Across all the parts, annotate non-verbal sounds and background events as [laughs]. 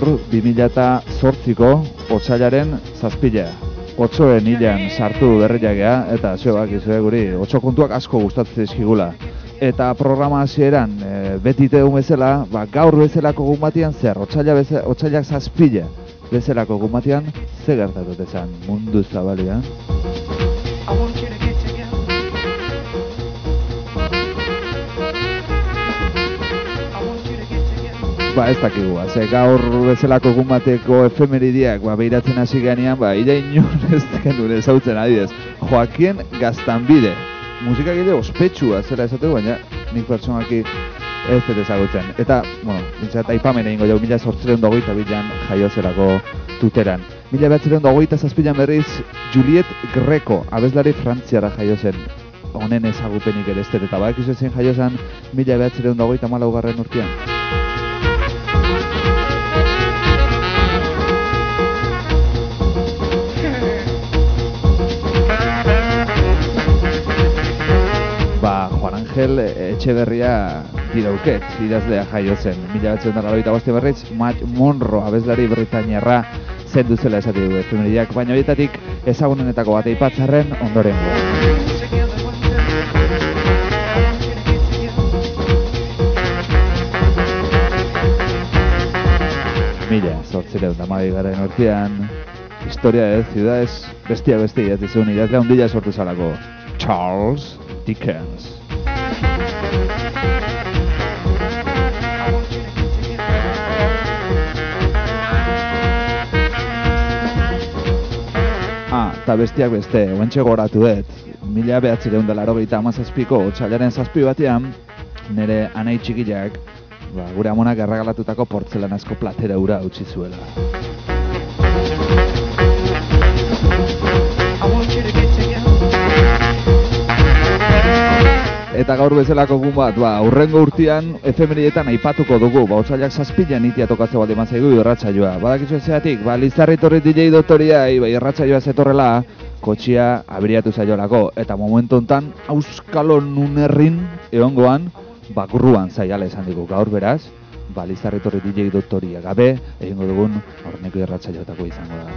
gaur 2008ko otxailaren zazpila. Otsoen hilan sartu berriagea eta zeo bak izue guri otso kontuak asko gustatzen dizkigula. Eta programa hasieran e, beti tegun bezala, ba, gaur bezalako egun batean zer, otsaila bezala, otsailak zazpila bezalako egun batean ze gertatu esan mundu zabalean. Ba, ez dakigu, ba, ze gaur bezalako egun bateko efemeridiak, ba, behiratzen hasi ganean, ba, ira inun [laughs] ez genuen ezautzen adidez. Joaquien Gaztanbide, musika gile ospetsua zela esateko, baina nik pertsonaki ez dut ezagutzen. Eta, bueno, bintzat, aipamen egingo jau, mila sortzireun dogoita bilan jaio zelako tuteran. Mila behatzireun dogoita zazpilan berriz, Juliet Greco, abeslari frantziara jaio zen. Honen ezagupenik ere ez dut, eta bak zen jaio zen mila behatzireun dogoita malaugarren urtean. Angel Etxeberria dirauket, idazlea jaio zen. Mila batzen dara loita boste berriz, Matt Monro, abeslari Britainiarra zendu zela esate du efemeriak, baina horietatik ezagunenetako bat eipatzarren ondoren. Together one time. I want you to get together. Mila, zortzireun da garen urtean, historia ez, ciudades, bestia bestia, ez dizun idazlea hundila sortu zalako. Charles Dickens. Eta bestiak beste, guentxe goratu dut. Mila behatzireun da laro gehieta amazazpiko, otxailaren zazpi batean, nire anai txikiak, ba, gure amonak erregalatutako portzelanazko platera ura utzi zuela. Eta gaur bezalako egun bat, ba, aurrengo urtean efemerietan aipatuko dugu, ba, otzailak zazpilan itia tokatze bat eman zaigu irratsaioa. Badakizu zeatik, ba, Lizarri torri DJ doktoria, ba, irratsaioa zetorrela, kotxia abiriatu zaiolako. Eta momentu hontan Auskalo Nunerrin egongoan, bakurruan zaiala esan digu gaur beraz, ba, Lizarri torri DJ doktoria gabe, egingo dugun aurreneko irratsaioetako izango da.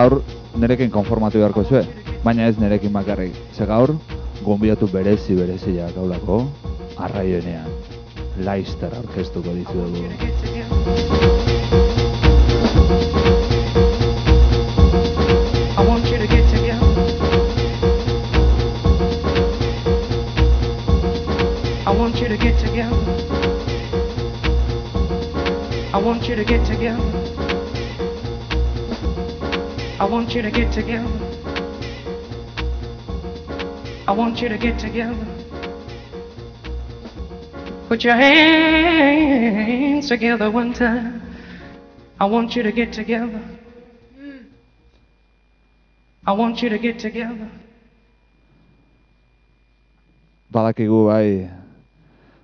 Gaur nerekin konformatu beharko zue, baina ez nerekin bakarrik. Ze gaur, gonbidatu berezi bereziak gaulako, arraioenean, Leister aurkeztuko dizuegu. I want you to get together. I want you to get together. I want you to get together. Put your hands together one time. I want you to get together. I want you to get together. Badakigu bai,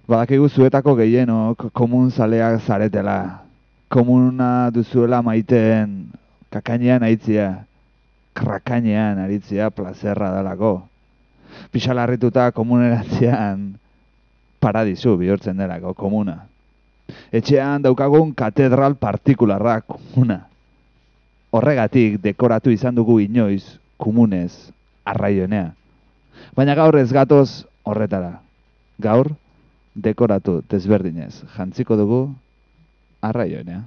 badakigu zuetako gehienok komun zaleak zaretela. Komuna duzuela maiteen kakainean aitzia, krakainean aritzia plazerra dalako. Pixalarrituta komuneratzean paradizu bihurtzen delako komuna. Etxean daukagun katedral partikularra komuna. Horregatik dekoratu izan dugu inoiz komunez arraionea. Baina gaur ez gatoz horretara. Gaur dekoratu desberdinez jantziko dugu arraionea.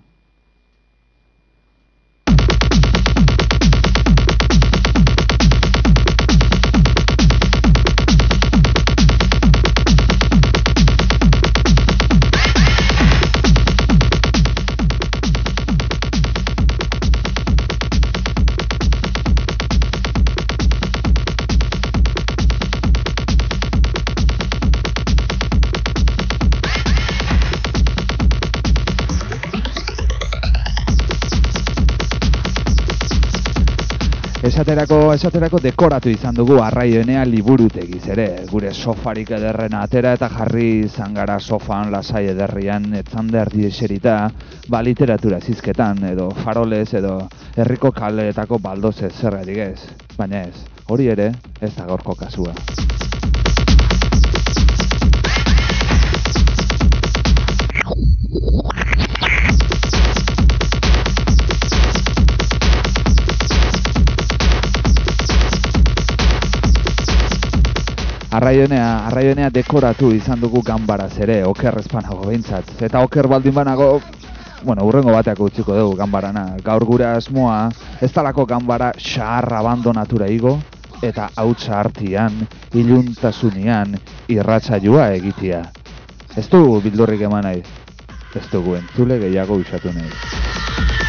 Esaterako, esaterako dekoratu izan dugu arraioenea liburutegiz ere, gure sofarik ederrena atera eta jarri izan gara sofan lasai ederrian etzander eserita, ba literatura zizketan edo farolez edo herriko kaleetako baldozez zergatik ez, baina ez, hori ere ez da gaurko kasua. Arraionea, arraionea dekoratu izan dugu ganbaraz ere, oker ezpanago behintzat. Eta oker baldin banago, bueno, urrengo bateako utziko dugu ganbarana. Gaur gure asmoa, ez talako ganbara xahar abandonatura igo, eta hautsa hartian, iluntasunian, irratsaioa egitea. Ez dugu bildurrik eman nahi, ez dugu entzule gehiago usatu nahi.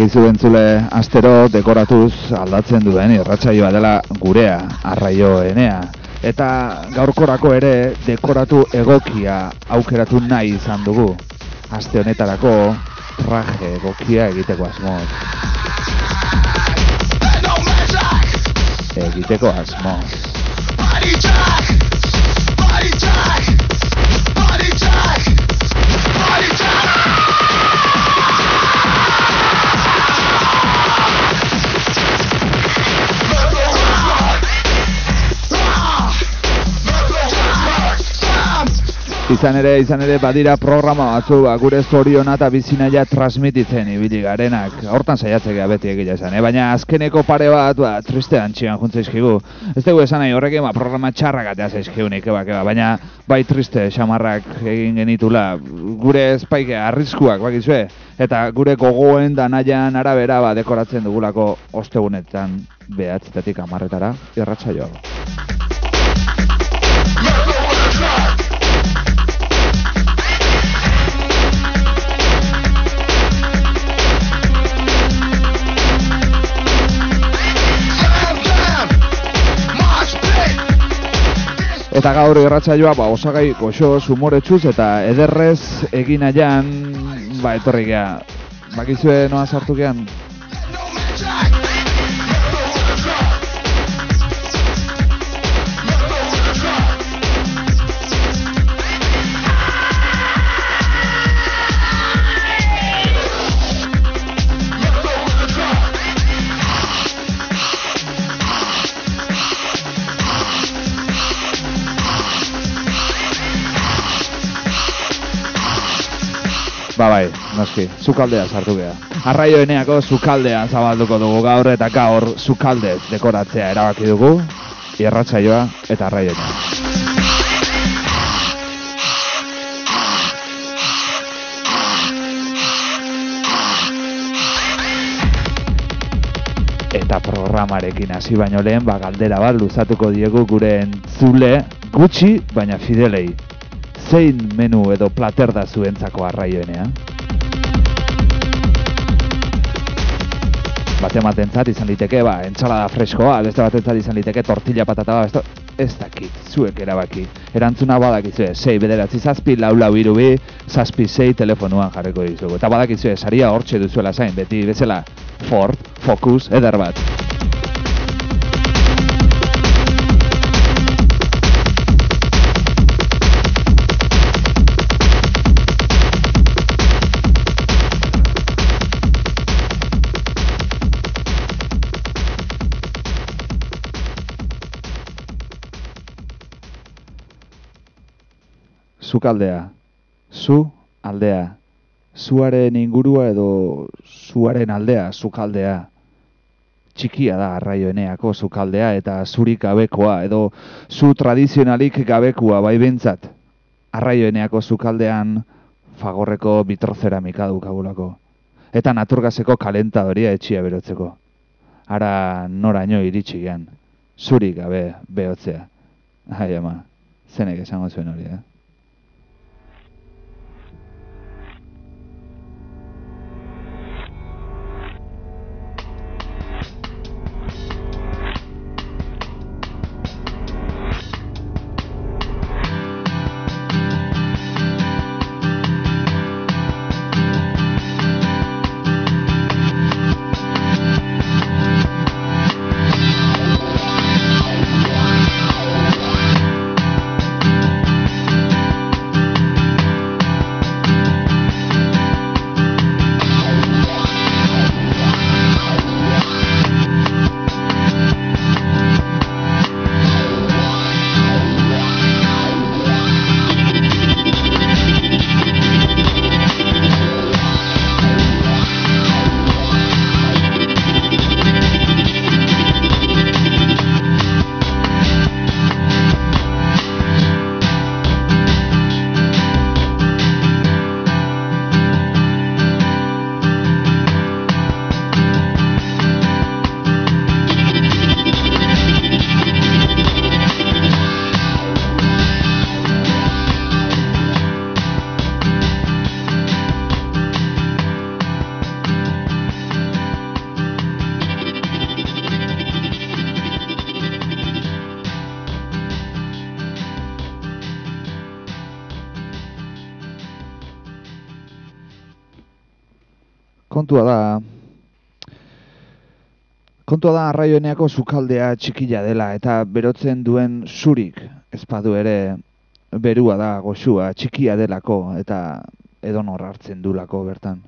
Badakizu entzule astero dekoratuz aldatzen duen irratsaioa dela gurea, arraioenea. Eta gaurkorako ere dekoratu egokia aukeratu nahi izan dugu. Aste honetarako traje egokia egiteko asmoz. Egiteko asmoz. Izan ere, izan ere badira programa batzu ba, gure zoriona eta bizinaia transmititzen ibili garenak. Hortan saiatzea beti egia esan, eh? baina azkeneko pare bat ba, triste antxian juntzaizkigu. Ez dugu esan nahi horrekin ba, programa txarrak atea zaizkigunik, eba, eba, baina bai triste xamarrak egin genitula gure espaike arriskuak bakizue eta gure gogoen danaian arabera ba, dekoratzen dugulako ostegunetan behatzetatik amarretara irratsaioa. Eta gaur irratsaioa ba, osagai goxo sumoretsuz eta ederrez egin aian, ba, etorri gea. Bakizue noa sartu gean? Ba bai, noski, sukaldea sartu gea. Arraioeneako sukaldean zabalduko dugu gaur eta gaur sukaldez dekoratzea erabaki dugu. Irratsaioa eta arraioenea. Eta programarekin hasi baino lehen, ba galdera bat luzatuko diegu gure entzule gutxi, baina fidelei. Zein menu edo plater da zuentzako arraioenea? Bate batentzat izan liteke, ba, entsalada freskoa, beste batentzat izan liteke tortilla patata, ba, beste, ez dakit, zuek erabaki. Erantzuna badakizue, sei bederatzi zazpi, lau lau hiru bi, zazpi sei telefonuan jarriko dizugu. Eta badakizue, saria hortxe duzuela zain, beti bezala, Ford, Focus, eder bat. Zukaldea. Zu aldea. Zuaren ingurua edo zuaren aldea, zukaldea. Txikia da arraioeneako zukaldea eta zurik gabekoa edo zu tradizionalik gabekua bai bentzat. Arraioeneako zukaldean fagorreko bitrozeramika dukagulako. Eta naturgaseko kalentadoria etxia berotzeko. Ara noraino iritsi gian, zurik gabe behotzea. Ai ama, zenek esango zuen hori, eh? Kontua da kontua da arraioeneako sukaldea txikila dela eta berotzen duen zurik ezpadu ere berua da goxua txikia delako eta edonor hartzen dulako bertan.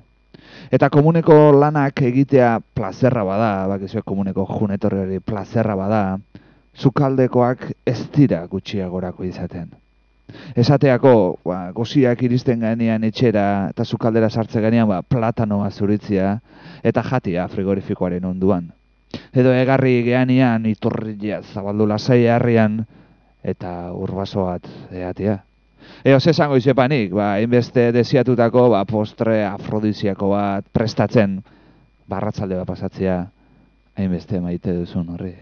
Eta komuneko lanak egitea plazerra bada, bakizue komuneko junetorri plazerra bada, sukaldekoak ez dira gutxiagorako izaten. Esateako, ba, goziak iristen gainean etxera eta sukaldera sartze gainean ba, platanoa zuritzia eta jatia frigorifikoaren onduan. Edo egarri geanian iturria zabaldu lasai harrian eta urbaso bat eatea. Eo, ze esango izepanik, ba, hainbeste desiatutako ba, postre afrodiziako bat prestatzen barratzalde bat pasatzea hainbeste maite duzun horri.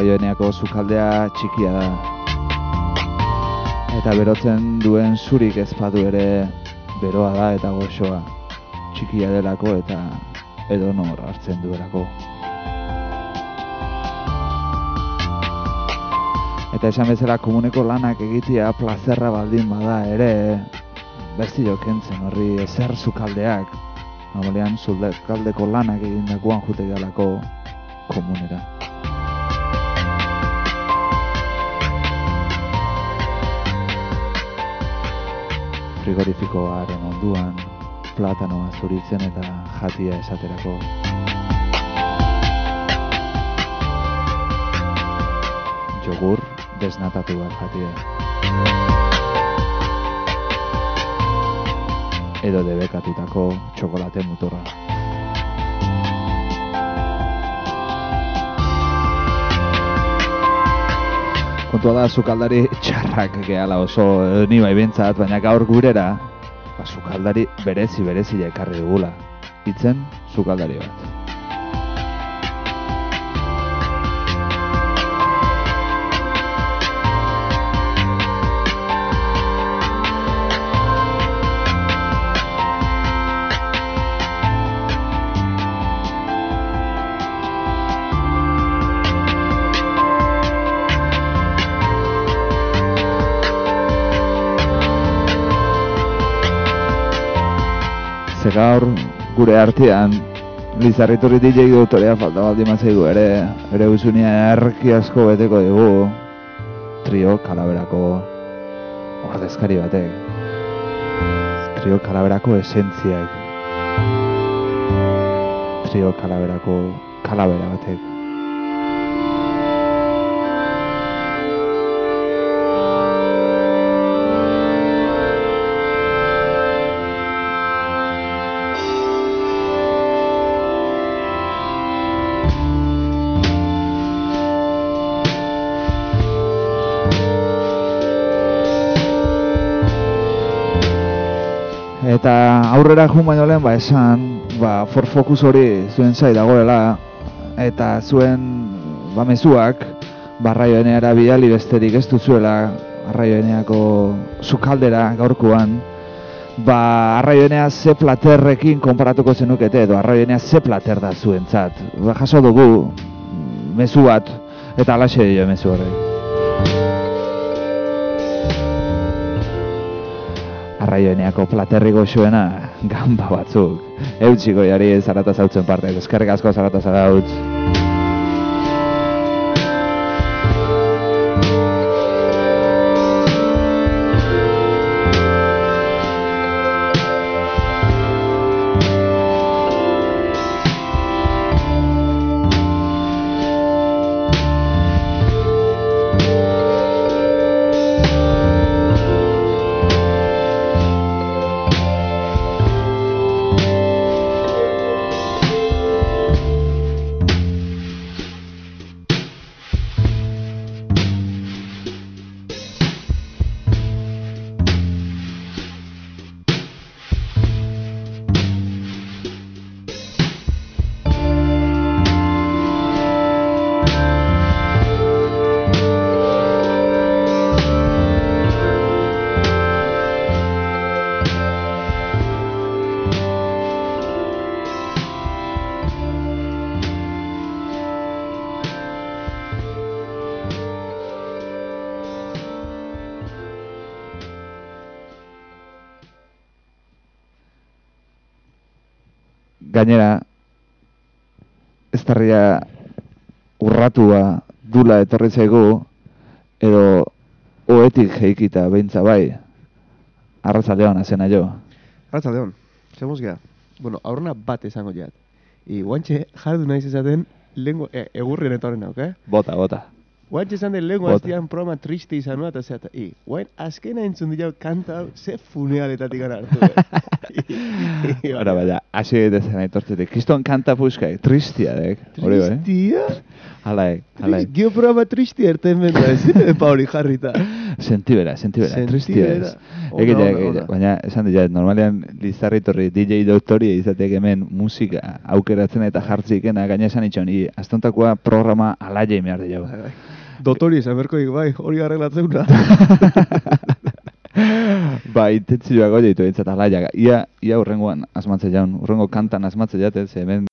Arraioeneako sukaldea txikia da. Eta berotzen duen zurik ezpadu ere beroa da eta goxoa. Txikia delako eta edonor hartzen duelako. Eta esan bezala komuneko lanak egitea plazerra baldin bada ere, besti kentzen horri ezer sukaldeak. Normalean sukaldeko lanak egindakoan jute galako komunera. Frigorifikoaren onduan platanoa zuritzen eta jatia esaterako. Jogur desnatatu bat jatia. edo debekatutako txokolate muturra. Kontua da, sukaldari txarrak gehala oso eh, ni bai bentsat, baina gaur gurera, ba, sukaldari berezi berezi ekarri dugula. Itzen, sukaldari bat. Ze gaur gure artean Lizarriturri DJ doktorea falta baldin mazaigu ere bere usunia erki asko beteko dugu. Trio kalaberako ordezkari batek. Trio kalaberako esentziak trio kalaberako kalabera batek Eta aurrera jun baino lehen, ba, esan, ba, for focus hori zuen zai dagoela, eta zuen, ba, mezuak, ba, arraioeneara bidali besterik ez duzuela, arraioeneako sukaldera gaurkoan, ba, arraioenea ze platerrekin konparatuko zenukete, edo arraioenea ze plater da zuentzat. Ba, jaso dugu, mezu bat, eta alaxe dio mezu horrek. Arraioeneako platerri goxuena gamba batzuk. Eutxiko jari zarata zautzen parte, eskerrik asko zarata zarautz. Gainera, ez tarria urratua dula etorri zaigu, edo oetik jeikita behintza bai, arratzaldean azena jo. Arratza leon, zemuz gea. Bueno, aurrena bat esango jat. I guantxe jardu naiz esaten lengo, e, egurrien etorren nauk, eh? Bota, bota. Guantxe esan den lengo Bota. hastian programa triste izanua eta zeata. I, guain azkena entzun dira kanta hau, ze funealetatik gana hartu, eh? Ora, baina, hasi dezen aitortzetik. Kiston kanta puska, tristia dek. Hori bai. Tristia? Alaek, alaek. Gio programa tristia erten benda, ez epa hori jarrita. Sentibera, sentibera, tristia ez. Egite, egite, ona. baina esan dira, normalean lizarritorri DJ doktori izateak hemen musika aukeratzen eta jartzikena gaina esan itxon, i, astontakoa programa alaia behar dira. Dotori esan berko dik, bai, hori arreglatzeuna. [laughs] ba, intentzioak hori ditu entzat alaia. Ia, ia urrengoan asmatze jaun, urrengo kantan asmatze jate, ze hemen